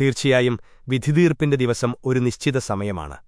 തീർച്ചയായും വിധിതീർപ്പിന്റെ ദിവസം ഒരു നിശ്ചിത സമയമാണ്